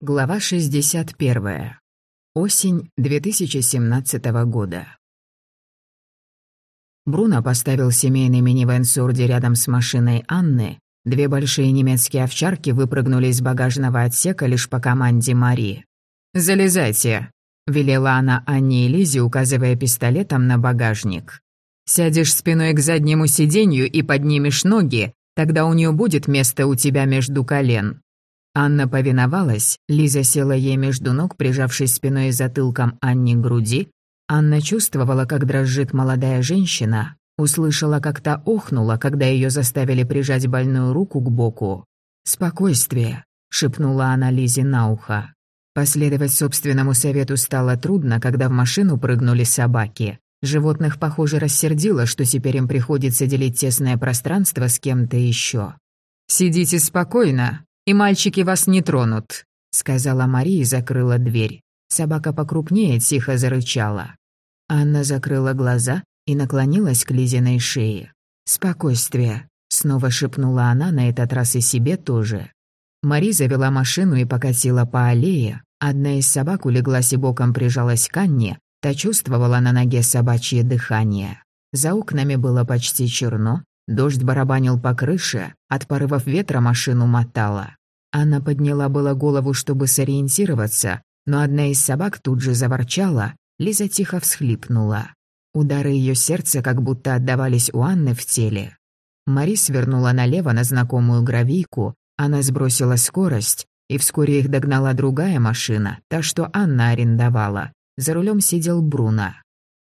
Глава 61. Осень 2017 года. Бруно поставил семейный минивэн Сурди рядом с машиной Анны. Две большие немецкие овчарки выпрыгнули из багажного отсека лишь по команде Мари. «Залезайте», — велела она Анне и Лизе, указывая пистолетом на багажник. «Сядешь спиной к заднему сиденью и поднимешь ноги, тогда у нее будет место у тебя между колен. Анна повиновалась, Лиза села ей между ног, прижавшись спиной и затылком Анне к груди. Анна чувствовала, как дрожит молодая женщина, услышала, как та охнула, когда ее заставили прижать больную руку к боку. «Спокойствие», — шепнула она Лизе на ухо. Последовать собственному совету стало трудно, когда в машину прыгнули собаки. Животных, похоже, рассердило, что теперь им приходится делить тесное пространство с кем-то еще. «Сидите спокойно», и мальчики вас не тронут», — сказала Мария и закрыла дверь. Собака покрупнее тихо зарычала. Анна закрыла глаза и наклонилась к Лизиной шее. «Спокойствие», — снова шепнула она, на этот раз и себе тоже. Мари завела машину и покатила по аллее. Одна из собак улеглась и боком прижалась к Анне, та чувствовала на ноге собачье дыхание. За окнами было почти черно, дождь барабанил по крыше, от порывов ветра машину мотала. Она подняла было голову, чтобы сориентироваться, но одна из собак тут же заворчала, Лиза тихо всхлипнула. Удары ее сердца как будто отдавались у Анны в теле. Мари свернула налево на знакомую гравийку, она сбросила скорость, и вскоре их догнала другая машина, та, что Анна арендовала. За рулем сидел Бруно.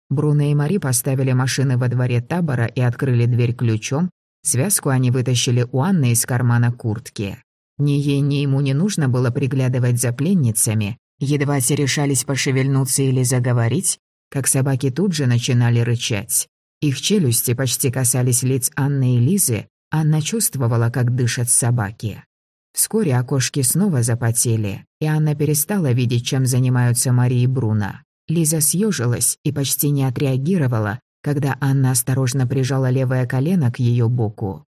Бруно и Мари поставили машины во дворе табора и открыли дверь ключом. Связку они вытащили у Анны из кармана куртки. Ни ей, ни ему не нужно было приглядывать за пленницами. Едва те решались пошевельнуться или заговорить, как собаки тут же начинали рычать. Их челюсти почти касались лиц Анны и Лизы, Анна чувствовала, как дышат собаки. Вскоре окошки снова запотели, и Анна перестала видеть, чем занимаются Мария и Бруно. Лиза съежилась и почти не отреагировала, когда Анна осторожно прижала левое колено к ее боку.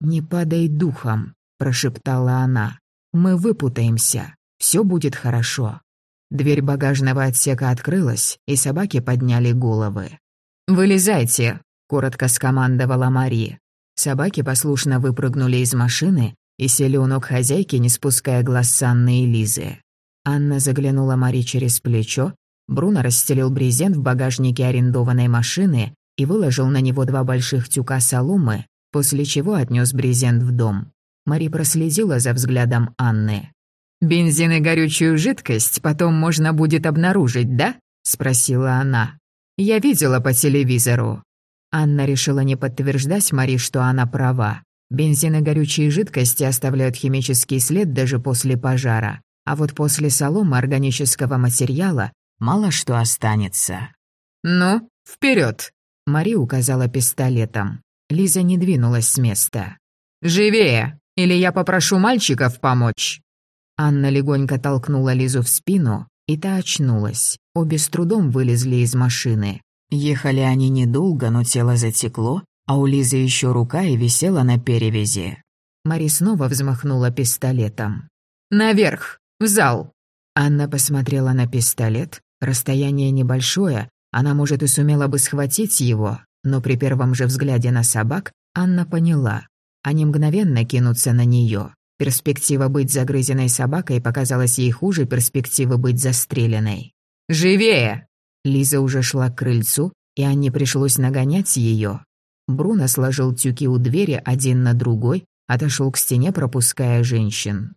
«Не падай духом», прошептала она. «Мы выпутаемся. Все будет хорошо». Дверь багажного отсека открылась, и собаки подняли головы. «Вылезайте!» — коротко скомандовала Мари. Собаки послушно выпрыгнули из машины и сели у ног хозяйки, не спуская глаз с Анны и Лизы. Анна заглянула Мари через плечо, Бруно расстелил брезент в багажнике арендованной машины и выложил на него два больших тюка соломы, после чего отнес брезент в дом. Мари проследила за взглядом Анны. «Бензин и горючую жидкость потом можно будет обнаружить, да?» — спросила она. «Я видела по телевизору». Анна решила не подтверждать Мари, что она права. Бензин и горючие жидкости оставляют химический след даже после пожара, а вот после соломы органического материала мало что останется. «Ну, вперед! Мари указала пистолетом. Лиза не двинулась с места. «Живее!» Или я попрошу мальчиков помочь?» Анна легонько толкнула Лизу в спину, и та очнулась. Обе с трудом вылезли из машины. Ехали они недолго, но тело затекло, а у Лизы еще рука и висела на перевязи. Мари снова взмахнула пистолетом. «Наверх! В зал!» Анна посмотрела на пистолет. Расстояние небольшое, она, может, и сумела бы схватить его, но при первом же взгляде на собак Анна поняла. Они мгновенно кинутся на нее. Перспектива быть загрызенной собакой показалась ей хуже перспективы быть застреленной. «Живее!» Лиза уже шла к крыльцу, и Анне пришлось нагонять ее. Бруно сложил тюки у двери один на другой, отошел к стене, пропуская женщин.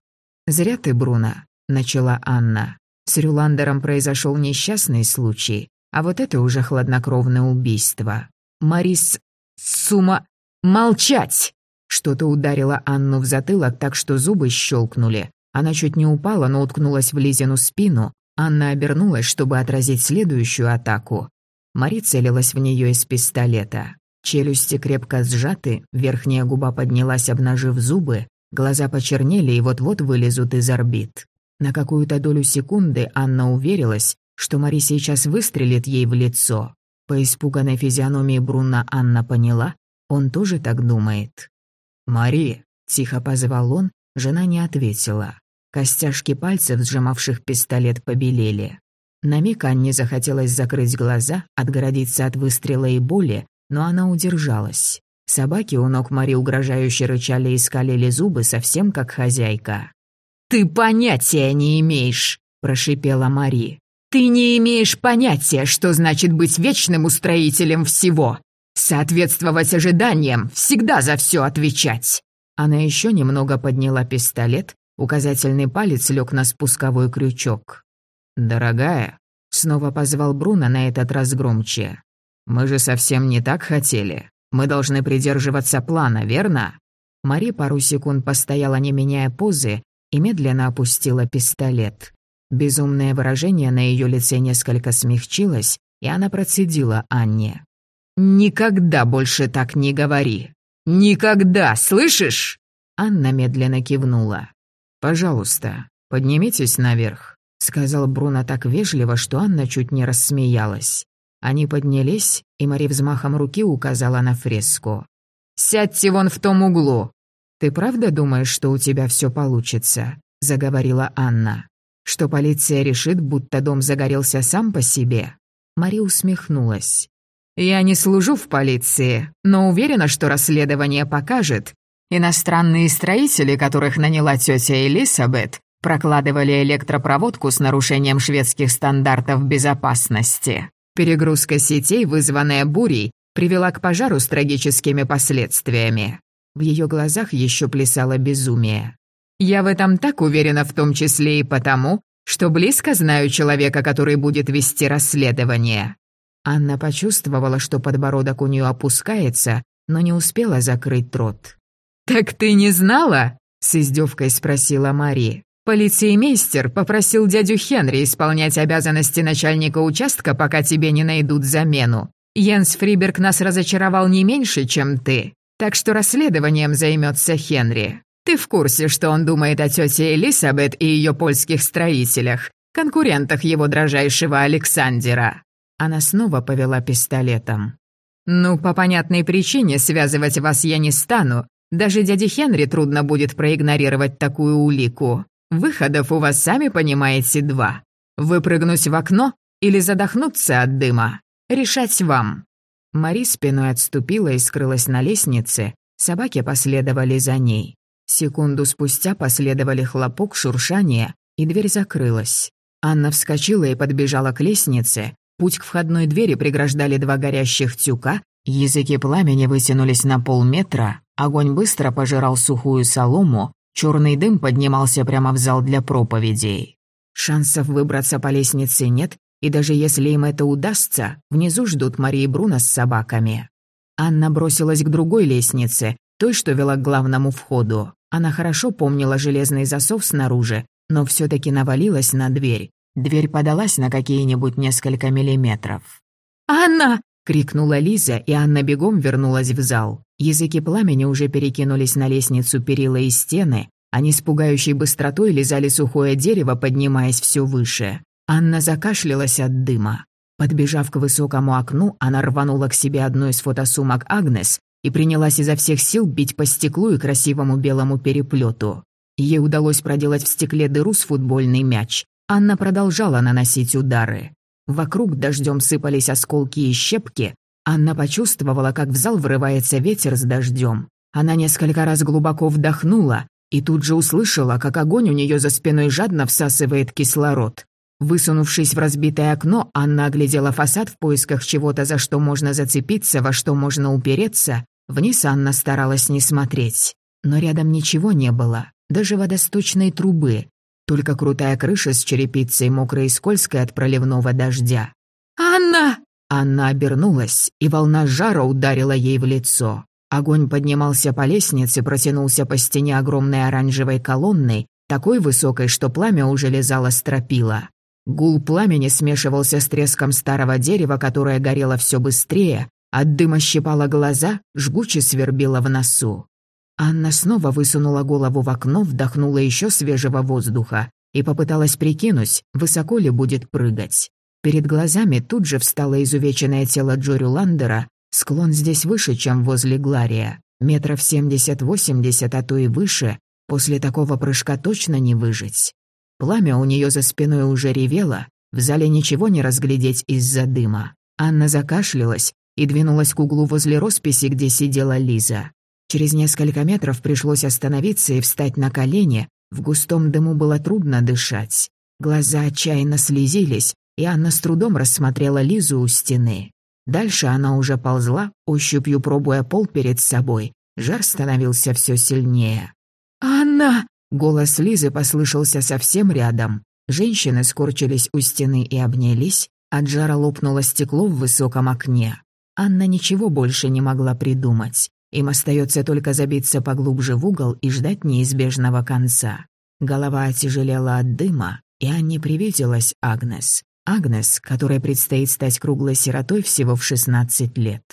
«Зря ты, Бруно», — начала Анна. «С Рюландером произошел несчастный случай, а вот это уже хладнокровное убийство. Марис... Сума... Молчать!» Что-то ударило Анну в затылок так, что зубы щелкнули. Она чуть не упала, но уткнулась в Лизину спину. Анна обернулась, чтобы отразить следующую атаку. Мари целилась в нее из пистолета. Челюсти крепко сжаты, верхняя губа поднялась, обнажив зубы, глаза почернели и вот-вот вылезут из орбит. На какую-то долю секунды Анна уверилась, что Мари сейчас выстрелит ей в лицо. По испуганной физиономии Бруна Анна поняла, он тоже так думает. «Мари!» — тихо позвал он, жена не ответила. Костяшки пальцев, сжимавших пистолет, побелели. На миг Анне захотелось закрыть глаза, отгородиться от выстрела и боли, но она удержалась. Собаки у ног Мари угрожающе рычали и скалили зубы, совсем как хозяйка. «Ты понятия не имеешь!» – прошипела Мари. «Ты не имеешь понятия, что значит быть вечным устроителем всего! Соответствовать ожиданиям, всегда за все отвечать!» Она еще немного подняла пистолет, указательный палец лег на спусковой крючок. «Дорогая», — снова позвал Бруно на этот раз громче. «Мы же совсем не так хотели. Мы должны придерживаться плана, верно?» Мари пару секунд постояла, не меняя позы, и медленно опустила пистолет. Безумное выражение на ее лице несколько смягчилось, и она процедила Анне. «Никогда больше так не говори! Никогда, слышишь?» Анна медленно кивнула. «Пожалуйста, поднимитесь наверх» сказал Бруно так вежливо, что Анна чуть не рассмеялась. Они поднялись, и Мари взмахом руки указала на фреску. «Сядьте вон в том углу!» «Ты правда думаешь, что у тебя все получится?» — заговорила Анна. «Что полиция решит, будто дом загорелся сам по себе?» Мари усмехнулась. «Я не служу в полиции, но уверена, что расследование покажет. Иностранные строители, которых наняла тетя Элисабет, Прокладывали электропроводку с нарушением шведских стандартов безопасности. Перегрузка сетей, вызванная бурей, привела к пожару с трагическими последствиями. В ее глазах еще плясало безумие. «Я в этом так уверена в том числе и потому, что близко знаю человека, который будет вести расследование». Анна почувствовала, что подбородок у нее опускается, но не успела закрыть рот. «Так ты не знала?» — с издевкой спросила Мари. Полицеймейстер попросил дядю Хенри исполнять обязанности начальника участка, пока тебе не найдут замену. Йенс Фриберг нас разочаровал не меньше, чем ты, так что расследованием займется Хенри. Ты в курсе, что он думает о тете Элисабет и ее польских строителях, конкурентах его дрожайшего Александера?» Она снова повела пистолетом. «Ну, по понятной причине связывать вас я не стану. Даже дяде Хенри трудно будет проигнорировать такую улику. Выходов у вас, сами понимаете, два. Выпрыгнуть в окно или задохнуться от дыма. Решать вам». Мари спиной отступила и скрылась на лестнице. Собаки последовали за ней. Секунду спустя последовали хлопок, шуршание, и дверь закрылась. Анна вскочила и подбежала к лестнице. Путь к входной двери преграждали два горящих тюка, языки пламени вытянулись на полметра, огонь быстро пожирал сухую солому, Черный дым поднимался прямо в зал для проповедей. Шансов выбраться по лестнице нет, и даже если им это удастся, внизу ждут Мария и Бруно с собаками. Анна бросилась к другой лестнице, той, что вела к главному входу. Она хорошо помнила железный засов снаружи, но все таки навалилась на дверь. Дверь подалась на какие-нибудь несколько миллиметров. «Анна!» — крикнула Лиза, и Анна бегом вернулась в зал. Языки пламени уже перекинулись на лестницу перила и стены, они с пугающей быстротой лизали сухое дерево, поднимаясь все выше. Анна закашлялась от дыма. Подбежав к высокому окну, она рванула к себе одну из фотосумок Агнес и принялась изо всех сил бить по стеклу и красивому белому переплету. Ей удалось проделать в стекле дыру с футбольный мяч. Анна продолжала наносить удары. Вокруг дождем сыпались осколки и щепки. Анна почувствовала, как в зал врывается ветер с дождем. Она несколько раз глубоко вдохнула и тут же услышала, как огонь у нее за спиной жадно всасывает кислород. Высунувшись в разбитое окно, Анна оглядела фасад в поисках чего-то, за что можно зацепиться, во что можно упереться. Вниз Анна старалась не смотреть. Но рядом ничего не было, даже водосточной трубы только крутая крыша с черепицей, мокрой и скользкой от проливного дождя. «Анна!» Анна обернулась, и волна жара ударила ей в лицо. Огонь поднимался по лестнице, протянулся по стене огромной оранжевой колонной, такой высокой, что пламя уже лизало стропила. Гул пламени смешивался с треском старого дерева, которое горело все быстрее, от дыма щипало глаза, жгуче свербило в носу. Анна снова высунула голову в окно, вдохнула еще свежего воздуха и попыталась прикинуть, высоко ли будет прыгать. Перед глазами тут же встало изувеченное тело Джорю Ландера, склон здесь выше, чем возле Глария, метров семьдесят-восемьдесят, а то и выше. После такого прыжка точно не выжить. Пламя у нее за спиной уже ревело, в зале ничего не разглядеть из-за дыма. Анна закашлялась и двинулась к углу возле росписи, где сидела Лиза. Через несколько метров пришлось остановиться и встать на колени, в густом дыму было трудно дышать. Глаза отчаянно слезились, и Анна с трудом рассмотрела Лизу у стены. Дальше она уже ползла, ощупью пробуя пол перед собой. Жар становился все сильнее. «Анна!» — голос Лизы послышался совсем рядом. Женщины скорчились у стены и обнялись, от жара лопнуло стекло в высоком окне. Анна ничего больше не могла придумать. Им остается только забиться поглубже в угол и ждать неизбежного конца. Голова отяжелела от дыма, и Анне привиделась Агнес. Агнес, которой предстоит стать круглой сиротой всего в 16 лет.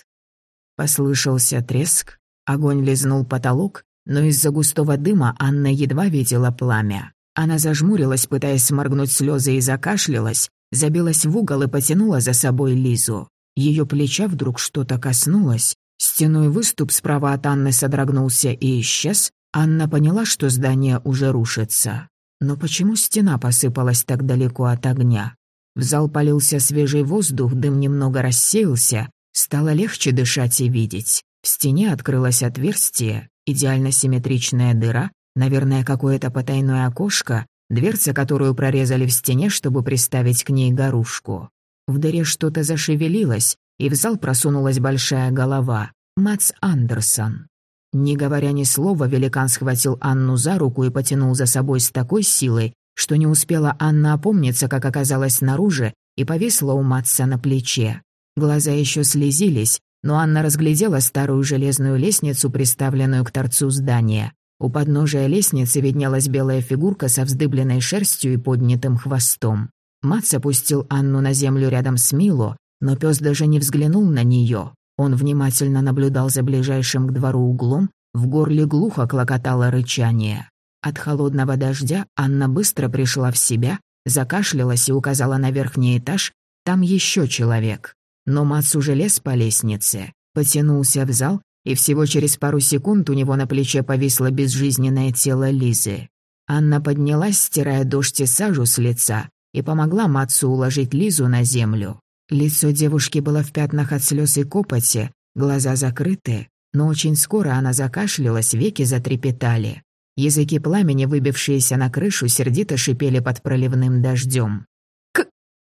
Послышался треск, огонь лизнул потолок, но из-за густого дыма Анна едва видела пламя. Она зажмурилась, пытаясь сморгнуть слезы и закашлялась, забилась в угол и потянула за собой Лизу. Ее плеча вдруг что-то коснулось, стеной выступ справа от Анны содрогнулся и исчез, Анна поняла, что здание уже рушится. Но почему стена посыпалась так далеко от огня? В зал полился свежий воздух, дым немного рассеялся, стало легче дышать и видеть. В стене открылось отверстие, идеально симметричная дыра, наверное, какое-то потайное окошко, дверца, которую прорезали в стене, чтобы приставить к ней горушку. В дыре что-то зашевелилось, и в зал просунулась большая голова. Мац Андерсон. Не говоря ни слова, великан схватил Анну за руку и потянул за собой с такой силой, что не успела Анна опомниться, как оказалась снаружи, и повисла у Матса на плече. Глаза еще слезились, но Анна разглядела старую железную лестницу, приставленную к торцу здания. У подножия лестницы виднелась белая фигурка со вздыбленной шерстью и поднятым хвостом. Мац опустил Анну на землю рядом с Мило, но пес даже не взглянул на нее. Он внимательно наблюдал за ближайшим к двору углом, в горле глухо клокотало рычание. От холодного дождя Анна быстро пришла в себя, закашлялась и указала на верхний этаж, там еще человек. Но Мац уже лез по лестнице, потянулся в зал, и всего через пару секунд у него на плече повисло безжизненное тело Лизы. Анна поднялась, стирая дождь и сажу с лица, и помогла Мацу уложить Лизу на землю. Лицо девушки было в пятнах от слез и копоти, глаза закрыты, но очень скоро она закашлялась, веки затрепетали. Языки пламени, выбившиеся на крышу, сердито шипели под проливным дождем. «К...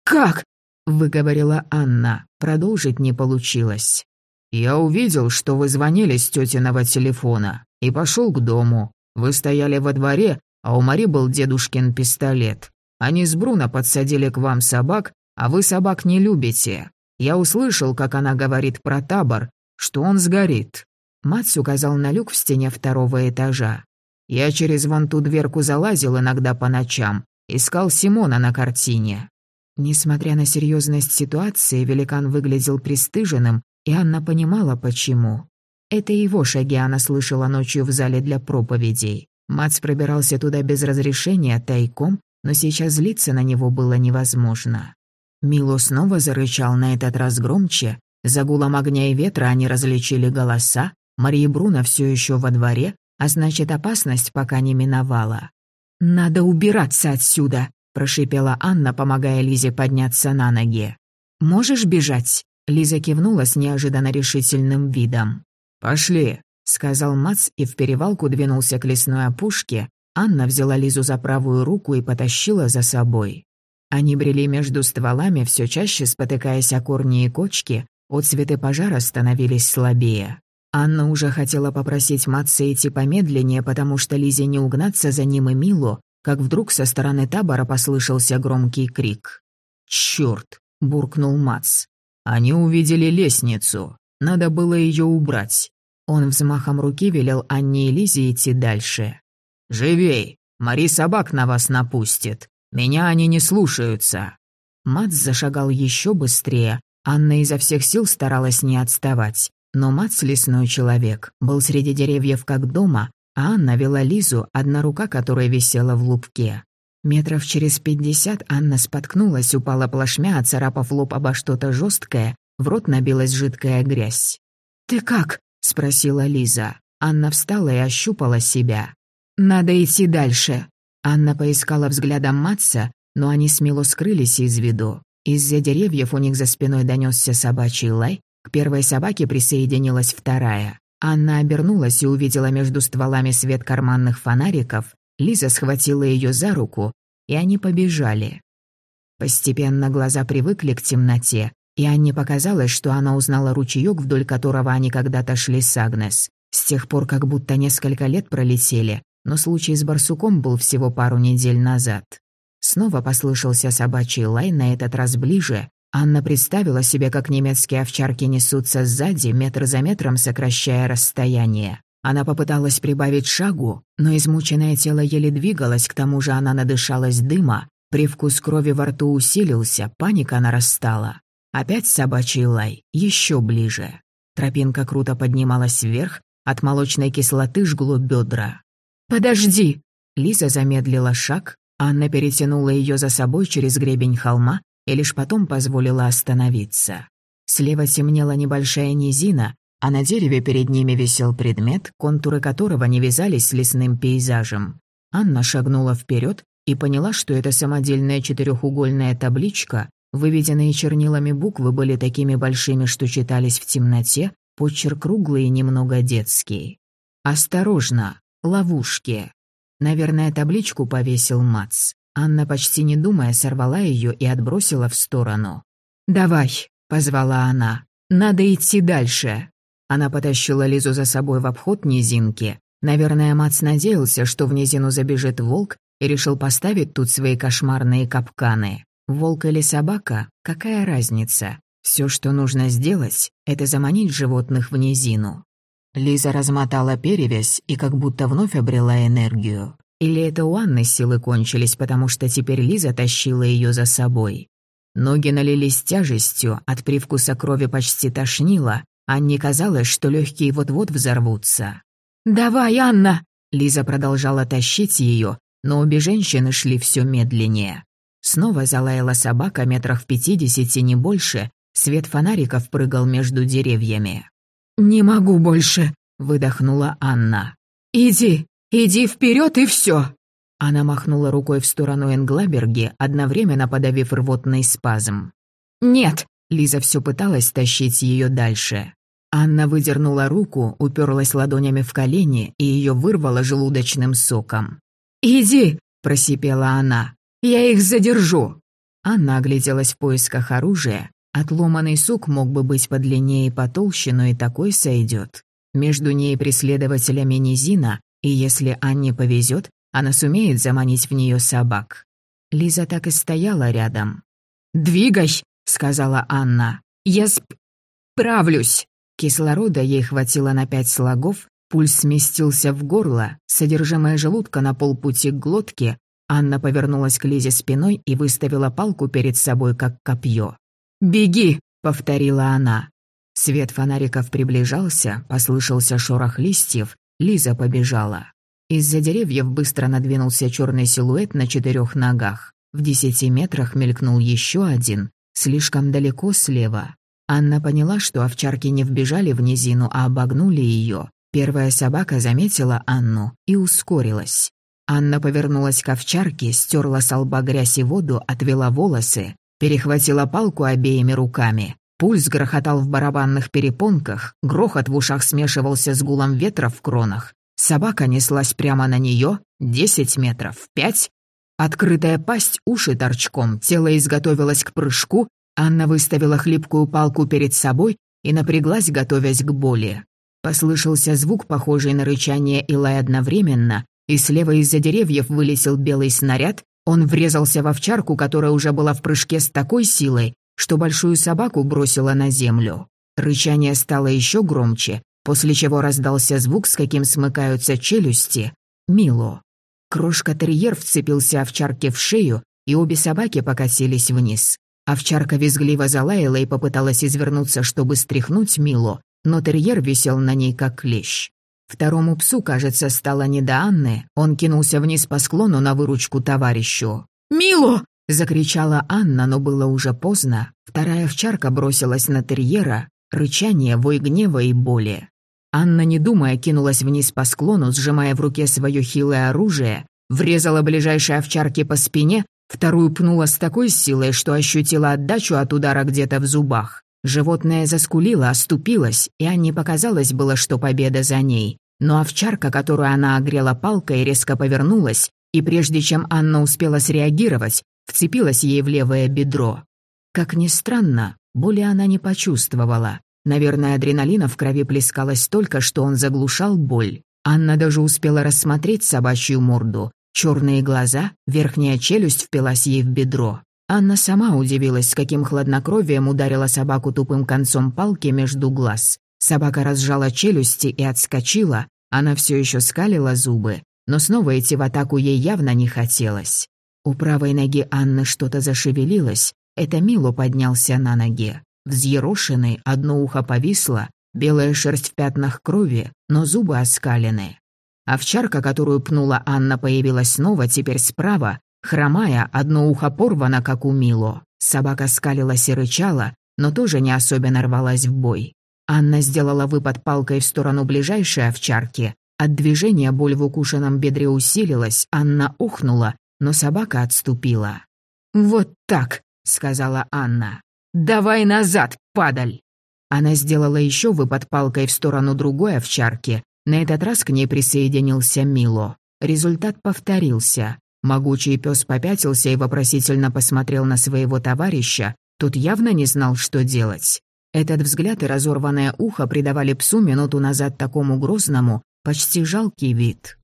как?» выговорила Анна. Продолжить не получилось. «Я увидел, что вы звонили с тетиного телефона, и пошел к дому. Вы стояли во дворе, а у Мари был дедушкин пистолет. Они с Бруно подсадили к вам собак, а вы собак не любите. Я услышал, как она говорит про табор, что он сгорит». Мац указал на люк в стене второго этажа. «Я через вон ту дверку залазил иногда по ночам, искал Симона на картине. Несмотря на серьезность ситуации, великан выглядел пристыженным, и Анна понимала, почему. Это его шаги она слышала ночью в зале для проповедей. Мац пробирался туда без разрешения, тайком, но сейчас злиться на него было невозможно. Мило снова зарычал на этот раз громче. За гулом огня и ветра они различили голоса. Мария Бруно все еще во дворе, а значит, опасность пока не миновала. «Надо убираться отсюда!» прошипела Анна, помогая Лизе подняться на ноги. «Можешь бежать?» Лиза кивнула с неожиданно решительным видом. «Пошли», — сказал Мац и в перевалку двинулся к лесной опушке. Анна взяла Лизу за правую руку и потащила за собой. Они брели между стволами, все чаще спотыкаясь о корни и кочки, отцветы пожара становились слабее. Анна уже хотела попросить Матца идти помедленнее, потому что Лизе не угнаться за ним и Милу, как вдруг со стороны табора послышался громкий крик. «Чёрт!» — буркнул Мац. «Они увидели лестницу. Надо было ее убрать». Он взмахом руки велел Анне и Лизе идти дальше. «Живей! Мари собак на вас напустит. Меня они не слушаются». Мац зашагал еще быстрее. Анна изо всех сил старалась не отставать. Но Мац, лесной человек, был среди деревьев как дома, а Анна вела Лизу, одна рука которой висела в лупке. Метров через пятьдесят Анна споткнулась, упала плашмя, оцарапав лоб обо что-то жесткое, в рот набилась жидкая грязь. «Ты как?» — спросила Лиза. Анна встала и ощупала себя. «Надо идти дальше». Анна поискала взглядом Матса, но они смело скрылись из виду. Из-за деревьев у них за спиной донесся собачий лай, к первой собаке присоединилась вторая. Анна обернулась и увидела между стволами свет карманных фонариков. Лиза схватила ее за руку, и они побежали. Постепенно глаза привыкли к темноте, и Анне показалось, что она узнала ручеёк, вдоль которого они когда-то шли с Агнес. С тех пор как будто несколько лет пролетели, но случай с барсуком был всего пару недель назад. Снова послышался собачий лай, на этот раз ближе. Анна представила себе, как немецкие овчарки несутся сзади, метр за метром сокращая расстояние. Она попыталась прибавить шагу, но измученное тело еле двигалось, к тому же она надышалась дыма, привкус крови во рту усилился, паника нарастала. Опять собачий лай, еще ближе. Тропинка круто поднималась вверх, от молочной кислоты жгло бедра. «Подожди!» Лиза замедлила шаг, Анна перетянула ее за собой через гребень холма и лишь потом позволила остановиться. Слева темнела небольшая низина, а на дереве перед ними висел предмет, контуры которого не вязались с лесным пейзажем. Анна шагнула вперед и поняла, что это самодельная четырехугольная табличка, выведенные чернилами буквы были такими большими, что читались в темноте, почерк круглый и немного детский. «Осторожно! Ловушки!» Наверное, табличку повесил Мац. Анна, почти не думая, сорвала ее и отбросила в сторону. «Давай», — позвала она, — «надо идти дальше». Она потащила Лизу за собой в обход низинки. Наверное, Мац надеялся, что в низину забежит волк и решил поставить тут свои кошмарные капканы. Волк или собака, какая разница? Все, что нужно сделать, это заманить животных в низину. Лиза размотала перевязь и как будто вновь обрела энергию. Или это у Анны силы кончились, потому что теперь Лиза тащила ее за собой. Ноги налились тяжестью, от привкуса крови почти тошнило, Анне казалось, что легкие вот-вот взорвутся. «Давай, Анна!» Лиза продолжала тащить ее, но обе женщины шли все медленнее. Снова залаяла собака метрах в пятидесяти, не больше, свет фонариков прыгал между деревьями. «Не могу больше», — выдохнула Анна. «Иди, иди вперед и все!» Она махнула рукой в сторону Энглаберги, одновременно подавив рвотный спазм. «Нет!» — Лиза все пыталась тащить ее дальше. Анна выдернула руку, уперлась ладонями в колени и ее вырвало желудочным соком. «Иди!» — просипела она. «Я их задержу!» Анна огляделась в поисках оружия, Отломанный сук мог бы быть подлиннее и потолще, но и такой сойдет. Между ней и преследователями низина, и если Анне повезет, она сумеет заманить в нее собак. Лиза так и стояла рядом. «Двигай!» — сказала Анна. «Я справлюсь!» Кислорода ей хватило на пять слогов, пульс сместился в горло, содержимое желудка на полпути к глотке. Анна повернулась к Лизе спиной и выставила палку перед собой, как копье. «Беги!» — повторила она. Свет фонариков приближался, послышался шорох листьев, Лиза побежала. Из-за деревьев быстро надвинулся черный силуэт на четырех ногах. В десяти метрах мелькнул еще один, слишком далеко слева. Анна поняла, что овчарки не вбежали в низину, а обогнули ее. Первая собака заметила Анну и ускорилась. Анна повернулась к овчарке, стерла с лба грязь и воду, отвела волосы, Перехватила палку обеими руками. Пульс грохотал в барабанных перепонках, грохот в ушах смешивался с гулом ветра в кронах. Собака неслась прямо на нее, десять метров, пять. Открытая пасть, уши торчком, тело изготовилось к прыжку, Анна выставила хлипкую палку перед собой и напряглась, готовясь к боли. Послышался звук, похожий на рычание и лай одновременно, и слева из-за деревьев вылетел белый снаряд, он врезался в овчарку, которая уже была в прыжке с такой силой, что большую собаку бросила на землю. Рычание стало еще громче, после чего раздался звук, с каким смыкаются челюсти. Мило. Крошка-терьер вцепился овчарке в шею, и обе собаки покатились вниз. Овчарка визгливо залаяла и попыталась извернуться, чтобы стряхнуть Мило, но терьер висел на ней как клещ. Второму псу, кажется, стало не до Анны. Он кинулся вниз по склону на выручку товарищу. «Мило!» — закричала Анна, но было уже поздно. Вторая овчарка бросилась на терьера. Рычание, вой гнева и боли. Анна, не думая, кинулась вниз по склону, сжимая в руке свое хилое оружие, врезала ближайшей овчарке по спине, вторую пнула с такой силой, что ощутила отдачу от удара где-то в зубах. Животное заскулило, оступилось, и Анне показалось было, что победа за ней. Но овчарка, которую она огрела палкой, резко повернулась, и прежде чем Анна успела среагировать, вцепилась ей в левое бедро. Как ни странно, боли она не почувствовала. Наверное, адреналина в крови плескалось столько, что он заглушал боль. Анна даже успела рассмотреть собачью морду. Черные глаза, верхняя челюсть впилась ей в бедро. Анна сама удивилась, с каким хладнокровием ударила собаку тупым концом палки между глаз. Собака разжала челюсти и отскочила, она все еще скалила зубы, но снова идти в атаку ей явно не хотелось. У правой ноги Анны что-то зашевелилось, это Мило поднялся на ноги. Взъерошенный, одно ухо повисло, белая шерсть в пятнах крови, но зубы оскалены. Овчарка, которую пнула Анна, появилась снова, теперь справа, хромая, одно ухо порвано, как у Мило. Собака скалилась и рычала, но тоже не особенно рвалась в бой. Анна сделала выпад палкой в сторону ближайшей овчарки. От движения боль в укушенном бедре усилилась, Анна ухнула, но собака отступила. «Вот так», — сказала Анна. «Давай назад, падаль!» Она сделала еще выпад палкой в сторону другой овчарки. На этот раз к ней присоединился Мило. Результат повторился. Могучий пес попятился и вопросительно посмотрел на своего товарища. Тот явно не знал, что делать. Этот взгляд и разорванное ухо придавали псу минуту назад такому грозному, почти жалкий вид.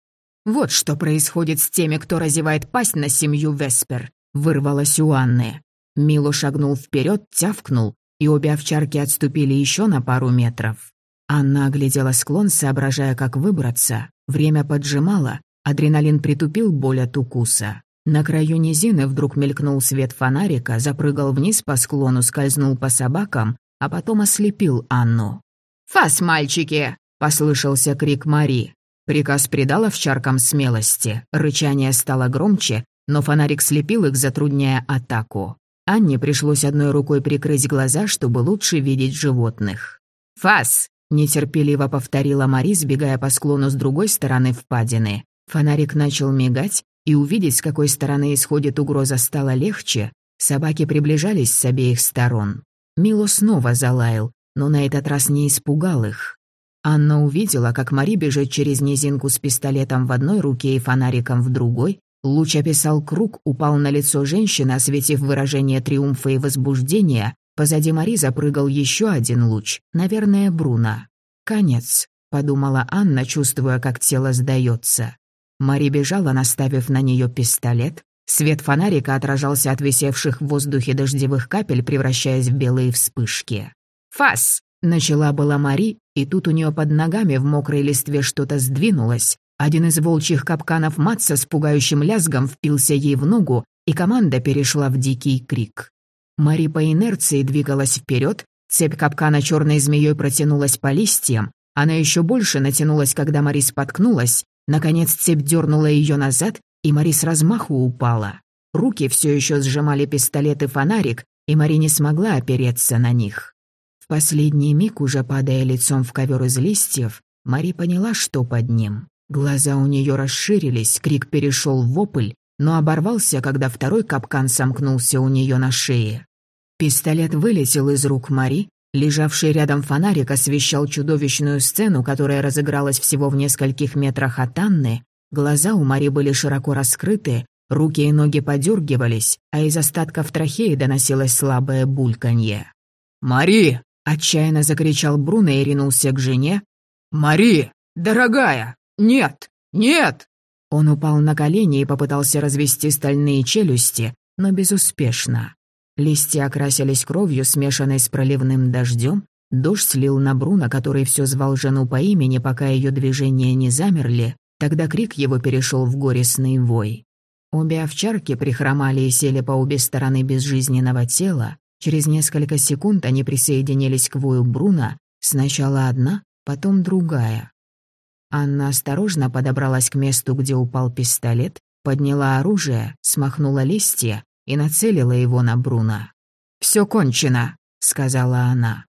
«Вот что происходит с теми, кто разевает пасть на семью Веспер», — вырвалась у Анны. Мило шагнул вперед, тявкнул, и обе овчарки отступили еще на пару метров. Анна оглядела склон, соображая, как выбраться. Время поджимало, адреналин притупил боль от укуса. На краю низины вдруг мелькнул свет фонарика, запрыгал вниз по склону, скользнул по собакам, а потом ослепил Анну. «Фас, мальчики!» — послышался крик Мари. Приказ придал овчаркам смелости, рычание стало громче, но фонарик слепил их, затрудняя атаку. Анне пришлось одной рукой прикрыть глаза, чтобы лучше видеть животных. «Фас!» — нетерпеливо повторила Мари, сбегая по склону с другой стороны впадины. Фонарик начал мигать, и увидеть, с какой стороны исходит угроза, стало легче. Собаки приближались с обеих сторон. Мило снова залаял, но на этот раз не испугал их. Анна увидела, как Мари бежит через низинку с пистолетом в одной руке и фонариком в другой. Луч описал круг, упал на лицо женщины, осветив выражение триумфа и возбуждения. Позади Мари запрыгал еще один луч, наверное, Бруно. «Конец», — подумала Анна, чувствуя, как тело сдается. Мари бежала, наставив на нее пистолет. Свет фонарика отражался от висевших в воздухе дождевых капель, превращаясь в белые вспышки. «Фас!» — начала была Мари, и тут у нее под ногами в мокрой листве что-то сдвинулось. Один из волчьих капканов Матса с пугающим лязгом впился ей в ногу, и команда перешла в дикий крик. Мари по инерции двигалась вперед, цепь капкана черной змеей протянулась по листьям, она еще больше натянулась, когда Мари споткнулась, наконец цепь дернула ее назад, и Мари с размаху упала. Руки все еще сжимали пистолет и фонарик, и Мари не смогла опереться на них. В последний миг, уже падая лицом в ковер из листьев, Мари поняла, что под ним. Глаза у нее расширились, крик перешел в вопль, но оборвался, когда второй капкан сомкнулся у нее на шее. Пистолет вылетел из рук Мари, лежавший рядом фонарик освещал чудовищную сцену, которая разыгралась всего в нескольких метрах от Анны, Глаза у Мари были широко раскрыты, руки и ноги подергивались, а из остатков трахеи доносилось слабое бульканье. «Мари!» — отчаянно закричал Бруно и ринулся к жене. «Мари! Дорогая! Нет! Нет!» Он упал на колени и попытался развести стальные челюсти, но безуспешно. Листья окрасились кровью, смешанной с проливным дождем. Дождь слил на Бруно, который все звал жену по имени, пока ее движения не замерли, Тогда крик его перешел в горестный вой. Обе овчарки прихромали и сели по обе стороны безжизненного тела. Через несколько секунд они присоединились к вою Бруна, сначала одна, потом другая. Анна осторожно подобралась к месту, где упал пистолет, подняла оружие, смахнула листья и нацелила его на Бруна. «Все кончено», — сказала она.